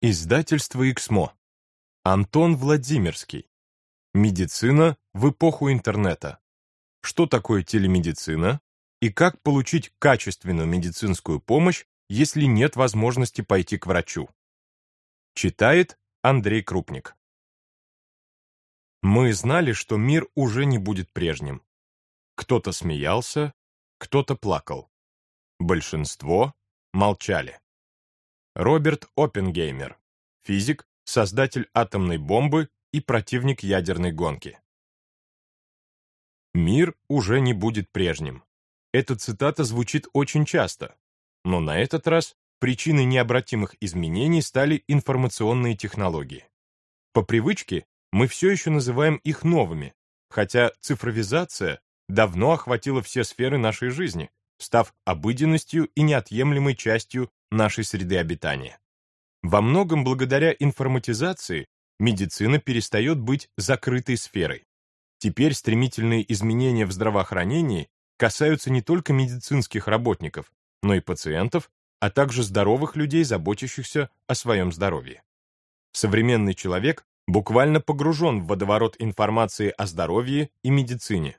Издательство «Эксмо». Антон Владимирский. Медицина в эпоху интернета. Что такое телемедицина и как получить качественную медицинскую помощь, если нет возможности пойти к врачу? Читает Андрей Крупник. Мы знали, что мир уже не будет прежним. Кто-то смеялся, кто-то плакал. Большинство молчали. Роберт Оппенгеймер, физик, создатель атомной бомбы и противник ядерной гонки. Мир уже не будет прежним. Эта цитата звучит очень часто, но на этот раз причиной необратимых изменений стали информационные технологии. По привычке мы все еще называем их новыми, хотя цифровизация давно охватила все сферы нашей жизни, став обыденностью и неотъемлемой частью нашей среды обитания. Во многом благодаря информатизации медицина перестает быть закрытой сферой. Теперь стремительные изменения в здравоохранении касаются не только медицинских работников, но и пациентов, а также здоровых людей, заботящихся о своем здоровье. Современный человек буквально погружен в водоворот информации о здоровье и медицине.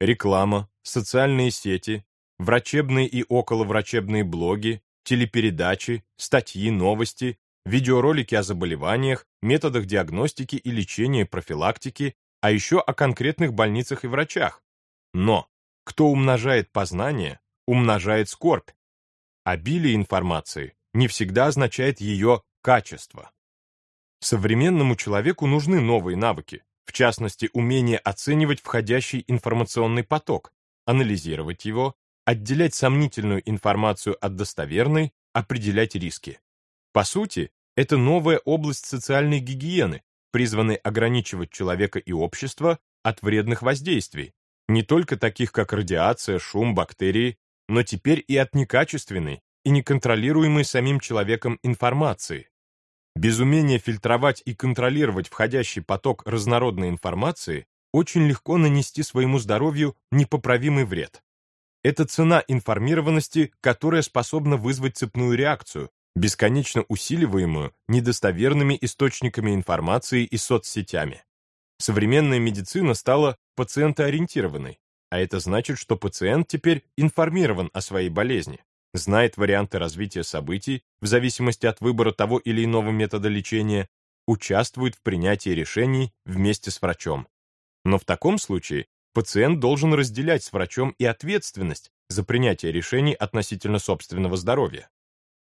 Реклама, социальные сети, врачебные и околоврачебные блоги, телепередачи, статьи, новости, видеоролики о заболеваниях, методах диагностики и лечения профилактики, а еще о конкретных больницах и врачах. Но кто умножает познание, умножает скорбь. Обилие информации не всегда означает ее качество. Современному человеку нужны новые навыки, в частности, умение оценивать входящий информационный поток, анализировать его, отделять сомнительную информацию от достоверной, определять риски. По сути, это новая область социальной гигиены, призванной ограничивать человека и общество от вредных воздействий, не только таких, как радиация, шум, бактерии, но теперь и от некачественной и неконтролируемой самим человеком информации. Без умения фильтровать и контролировать входящий поток разнородной информации очень легко нанести своему здоровью непоправимый вред. Это цена информированности, которая способна вызвать цепную реакцию, бесконечно усиливаемую недостоверными источниками информации и соцсетями. Современная медицина стала пациентоориентированной, а это значит, что пациент теперь информирован о своей болезни, знает варианты развития событий в зависимости от выбора того или иного метода лечения, участвует в принятии решений вместе с врачом. Но в таком случае пациент должен разделять с врачом и ответственность за принятие решений относительно собственного здоровья.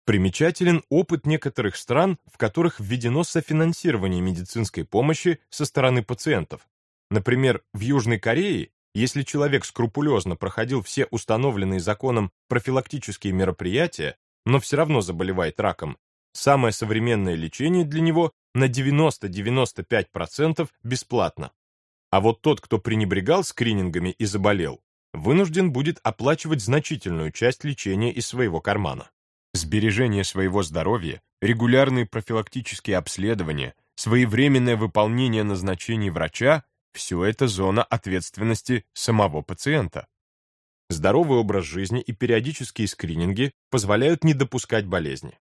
Примечателен опыт некоторых стран, в которых введено софинансирование медицинской помощи со стороны пациентов. Например, в Южной Корее, если человек скрупулезно проходил все установленные законом профилактические мероприятия, но все равно заболевает раком, самое современное лечение для него на 90-95% бесплатно. А вот тот, кто пренебрегал скринингами и заболел, вынужден будет оплачивать значительную часть лечения из своего кармана. Сбережение своего здоровья, регулярные профилактические обследования, своевременное выполнение назначений врача – все это зона ответственности самого пациента. Здоровый образ жизни и периодические скрининги позволяют не допускать болезни.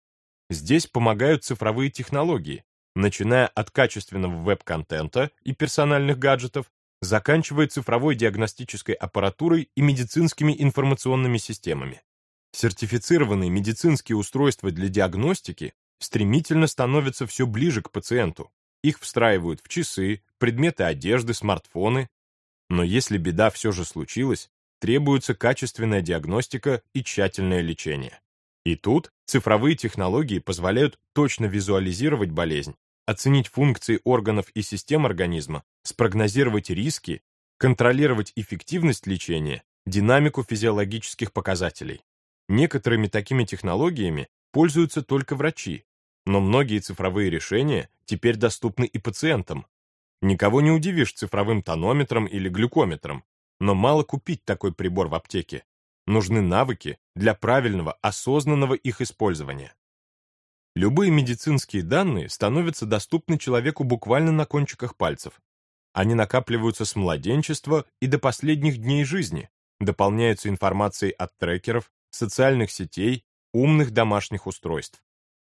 Здесь помогают цифровые технологии, начиная от качественного веб-контента и персональных гаджетов, заканчивая цифровой диагностической аппаратурой и медицинскими информационными системами. Сертифицированные медицинские устройства для диагностики стремительно становятся все ближе к пациенту. Их встраивают в часы, предметы одежды, смартфоны. Но если беда все же случилась, требуется качественная диагностика и тщательное лечение. И тут цифровые технологии позволяют точно визуализировать болезнь, оценить функции органов и систем организма, спрогнозировать риски, контролировать эффективность лечения, динамику физиологических показателей. Некоторыми такими технологиями пользуются только врачи, но многие цифровые решения теперь доступны и пациентам. Никого не удивишь цифровым тонометром или глюкометром, но мало купить такой прибор в аптеке. Нужны навыки для правильного, осознанного их использования. Любые медицинские данные становятся доступны человеку буквально на кончиках пальцев. Они накапливаются с младенчества и до последних дней жизни, дополняются информацией от трекеров, социальных сетей, умных домашних устройств.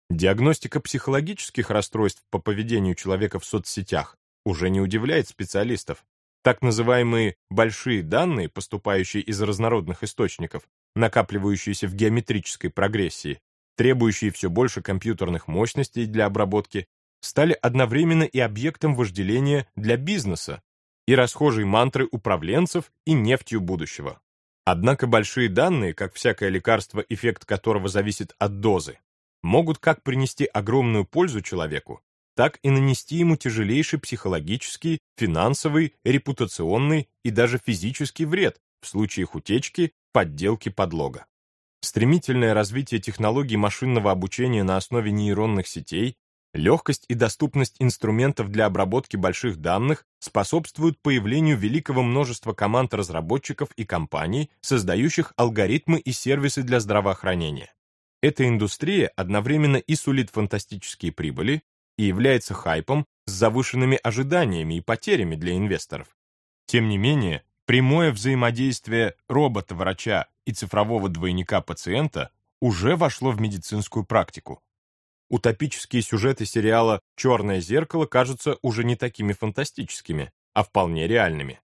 Диагностика психологических расстройств по поведению человека в соцсетях уже не удивляет специалистов. Так называемые «большие данные», поступающие из разнородных источников, накапливающиеся в геометрической прогрессии, требующие все больше компьютерных мощностей для обработки, стали одновременно и объектом вожделения для бизнеса и расхожей мантры управленцев и нефтью будущего. Однако большие данные, как всякое лекарство, эффект которого зависит от дозы, могут как принести огромную пользу человеку, так и нанести ему тяжелейший психологический, финансовый, репутационный и даже физический вред в случаях утечки, подделки подлога. Стремительное развитие технологий машинного обучения на основе нейронных сетей Легкость и доступность инструментов для обработки больших данных способствуют появлению великого множества команд разработчиков и компаний, создающих алгоритмы и сервисы для здравоохранения. Эта индустрия одновременно и сулит фантастические прибыли, и является хайпом с завышенными ожиданиями и потерями для инвесторов. Тем не менее, прямое взаимодействие робота-врача и цифрового двойника пациента уже вошло в медицинскую практику, утопические сюжеты сериала «Черное зеркало» кажутся уже не такими фантастическими, а вполне реальными.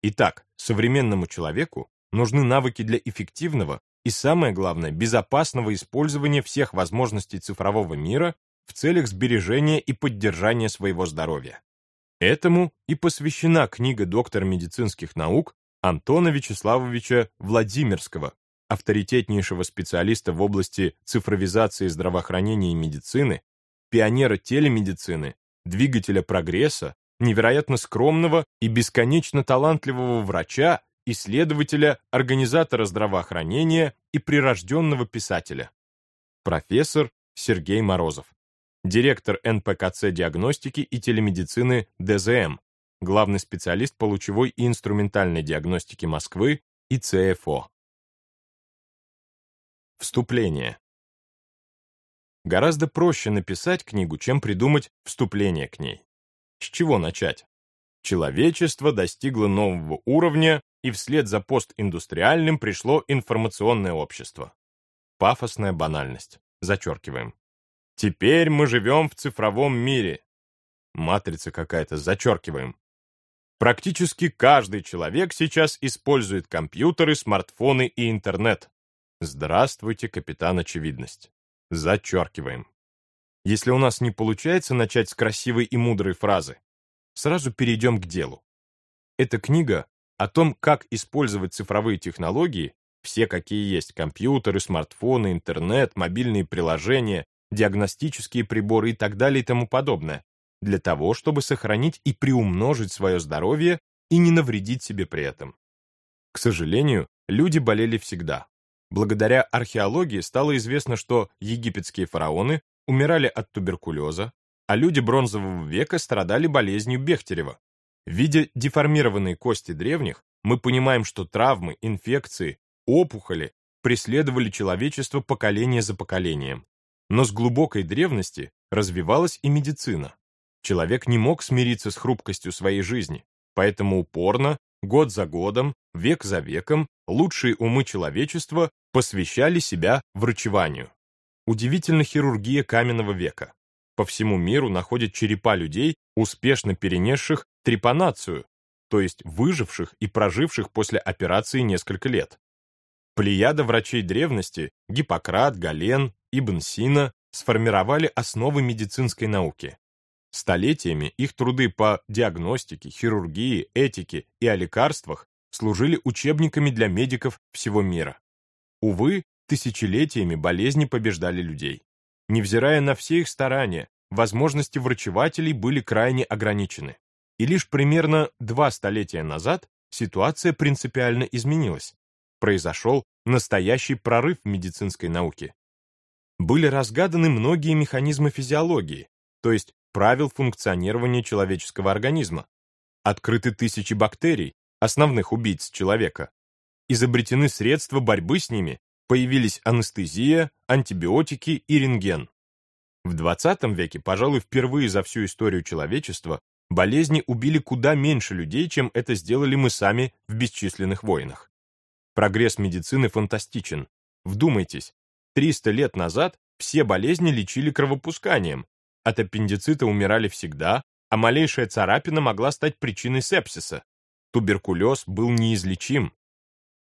Итак, современному человеку нужны навыки для эффективного и, самое главное, безопасного использования всех возможностей цифрового мира в целях сбережения и поддержания своего здоровья. Этому и посвящена книга доктора медицинских наук Антона Вячеславовича Владимирского авторитетнейшего специалиста в области цифровизации здравоохранения и медицины, пионера телемедицины, двигателя прогресса, невероятно скромного и бесконечно талантливого врача, исследователя, организатора здравоохранения и прирожденного писателя. Профессор Сергей Морозов. Директор НПКЦ диагностики и телемедицины ДЗМ, главный специалист по лучевой и инструментальной диагностике Москвы и ЦФО. Вступление. Гораздо проще написать книгу, чем придумать вступление к ней. С чего начать? Человечество достигло нового уровня, и вслед за постиндустриальным пришло информационное общество. Пафосная банальность. Зачеркиваем. Теперь мы живем в цифровом мире. Матрица какая-то, зачеркиваем. Практически каждый человек сейчас использует компьютеры, смартфоны и интернет. Здравствуйте, капитан Очевидность. Зачеркиваем. Если у нас не получается начать с красивой и мудрой фразы, сразу перейдем к делу. Эта книга о том, как использовать цифровые технологии, все какие есть, компьютеры, смартфоны, интернет, мобильные приложения, диагностические приборы и так далее и тому подобное, для того, чтобы сохранить и приумножить свое здоровье и не навредить себе при этом. К сожалению, люди болели всегда. Благодаря археологии стало известно, что египетские фараоны умирали от туберкулеза, а люди бронзового века страдали болезнью Бехтерева. Видя деформированные кости древних, мы понимаем, что травмы, инфекции, опухоли преследовали человечество поколение за поколением. Но с глубокой древности развивалась и медицина. Человек не мог смириться с хрупкостью своей жизни, поэтому упорно, год за годом, век за веком, лучшие умы человечества посвящали себя врачеванию. Удивительна хирургия каменного века. По всему миру находят черепа людей, успешно перенесших трепанацию, то есть выживших и проживших после операции несколько лет. Плеяда врачей древности Гиппократ, Гален, Ибн Сина сформировали основы медицинской науки. Столетиями их труды по диагностике, хирургии, этике и о лекарствах служили учебниками для медиков всего мира. Увы, тысячелетиями болезни побеждали людей. Невзирая на все их старания, возможности врачевателей были крайне ограничены. И лишь примерно два столетия назад ситуация принципиально изменилась. Произошел настоящий прорыв в медицинской науке. Были разгаданы многие механизмы физиологии, то есть правил функционирования человеческого организма. Открыты тысячи бактерий, основных убийц человека. Изобретены средства борьбы с ними, появились анестезия, антибиотики и рентген. В 20 веке, пожалуй, впервые за всю историю человечества, болезни убили куда меньше людей, чем это сделали мы сами в бесчисленных войнах. Прогресс медицины фантастичен. Вдумайтесь, 300 лет назад все болезни лечили кровопусканием, от аппендицита умирали всегда, а малейшая царапина могла стать причиной сепсиса. Туберкулез был неизлечим.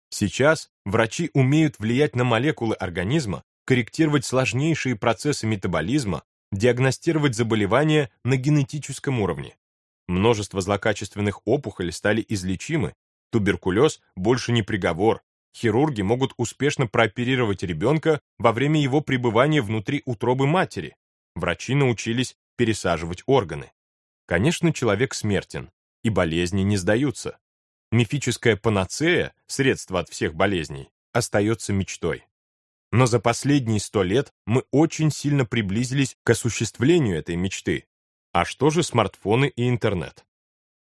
Сейчас врачи умеют влиять на молекулы организма, корректировать сложнейшие процессы метаболизма, диагностировать заболевания на генетическом уровне. Множество злокачественных опухолей стали излечимы, туберкулез больше не приговор, хирурги могут успешно прооперировать ребенка во время его пребывания внутри утробы матери, Врачи научились пересаживать органы. Конечно, человек смертен, и болезни не сдаются. Мифическая панацея, средство от всех болезней, остается мечтой. Но за последние сто лет мы очень сильно приблизились к осуществлению этой мечты. А что же смартфоны и интернет?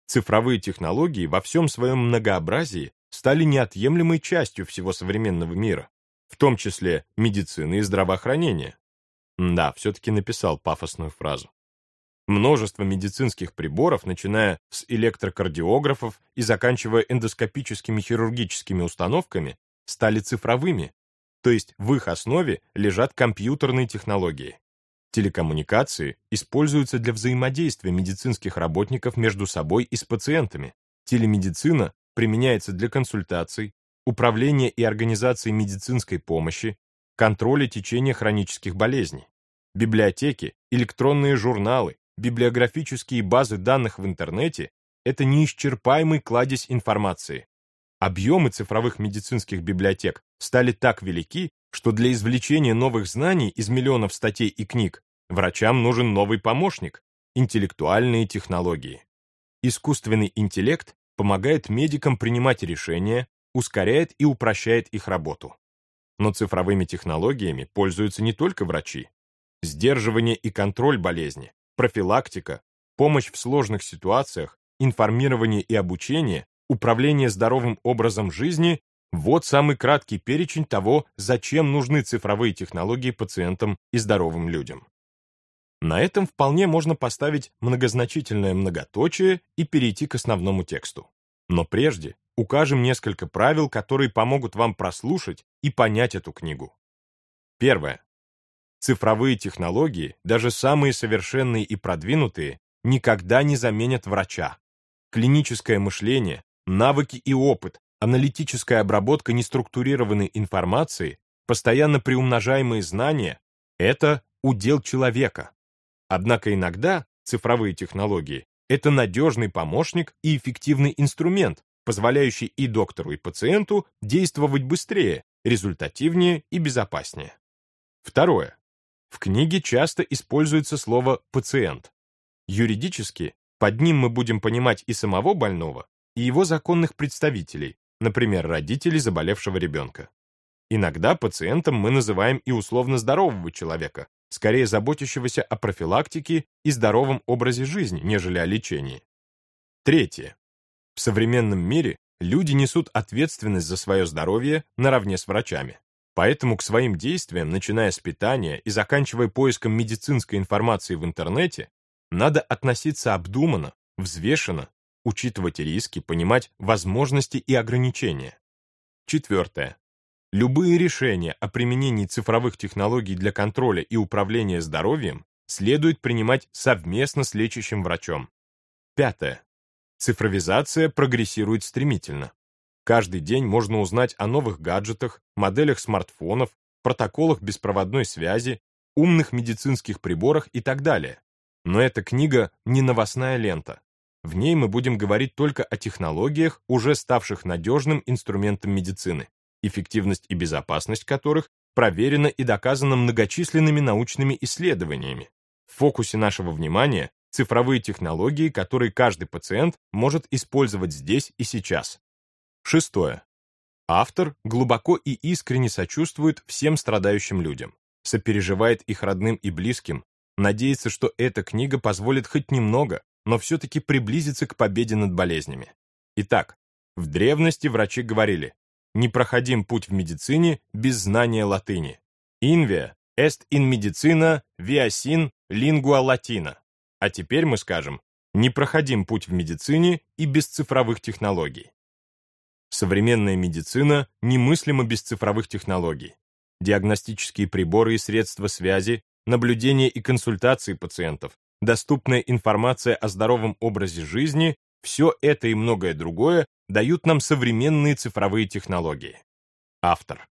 Цифровые технологии во всем своем многообразии стали неотъемлемой частью всего современного мира, в том числе медицины и здравоохранения. Да, все-таки написал пафосную фразу. Множество медицинских приборов, начиная с электрокардиографов и заканчивая эндоскопическими хирургическими установками, стали цифровыми, то есть в их основе лежат компьютерные технологии. Телекоммуникации используются для взаимодействия медицинских работников между собой и с пациентами. Телемедицина применяется для консультаций, управления и организации медицинской помощи, контроля течения хронических болезней. Библиотеки, электронные журналы, библиографические базы данных в интернете – это неисчерпаемый кладезь информации. Объемы цифровых медицинских библиотек стали так велики, что для извлечения новых знаний из миллионов статей и книг врачам нужен новый помощник – интеллектуальные технологии. Искусственный интеллект помогает медикам принимать решения, ускоряет и упрощает их работу. Но цифровыми технологиями пользуются не только врачи. Сдерживание и контроль болезни, профилактика, помощь в сложных ситуациях, информирование и обучение, управление здоровым образом жизни – вот самый краткий перечень того, зачем нужны цифровые технологии пациентам и здоровым людям. На этом вполне можно поставить многозначительное многоточие и перейти к основному тексту. Но прежде укажем несколько правил, которые помогут вам прослушать и понять эту книгу. Первое. Цифровые технологии, даже самые совершенные и продвинутые, никогда не заменят врача. Клиническое мышление, навыки и опыт, аналитическая обработка неструктурированной информации, постоянно приумножаемые знания – это удел человека. Однако иногда цифровые технологии – это надежный помощник и эффективный инструмент, позволяющий и доктору, и пациенту действовать быстрее, результативнее и безопаснее. Второе. В книге часто используется слово «пациент». Юридически под ним мы будем понимать и самого больного, и его законных представителей, например, родителей заболевшего ребенка. Иногда пациентом мы называем и условно здорового человека, скорее заботящегося о профилактике и здоровом образе жизни, нежели о лечении. Третье. В современном мире люди несут ответственность за свое здоровье наравне с врачами. Поэтому к своим действиям, начиная с питания и заканчивая поиском медицинской информации в интернете, надо относиться обдуманно, взвешенно, учитывать риски, понимать возможности и ограничения. Четвертое. Любые решения о применении цифровых технологий для контроля и управления здоровьем следует принимать совместно с лечащим врачом. Пятое. Цифровизация прогрессирует стремительно. Каждый день можно узнать о новых гаджетах, моделях смартфонов, протоколах беспроводной связи, умных медицинских приборах и так далее. Но эта книга не новостная лента. В ней мы будем говорить только о технологиях, уже ставших надежным инструментом медицины, эффективность и безопасность которых проверена и доказана многочисленными научными исследованиями. В фокусе нашего внимания цифровые технологии, которые каждый пациент может использовать здесь и сейчас. Шестое. Автор глубоко и искренне сочувствует всем страдающим людям, сопереживает их родным и близким, надеется, что эта книга позволит хоть немного, но все-таки приблизиться к победе над болезнями. Итак, в древности врачи говорили, непроходим путь в медицине без знания латыни. Инвия est in medicina via sin lingua latina. А теперь мы скажем, не проходим путь в медицине и без цифровых технологий. Современная медицина немыслима без цифровых технологий. диагностические приборы и средства связи, наблюдение и консультации пациентов, доступная информация о здоровом образе жизни, все это и многое другое дают нам современные цифровые технологии. Автор.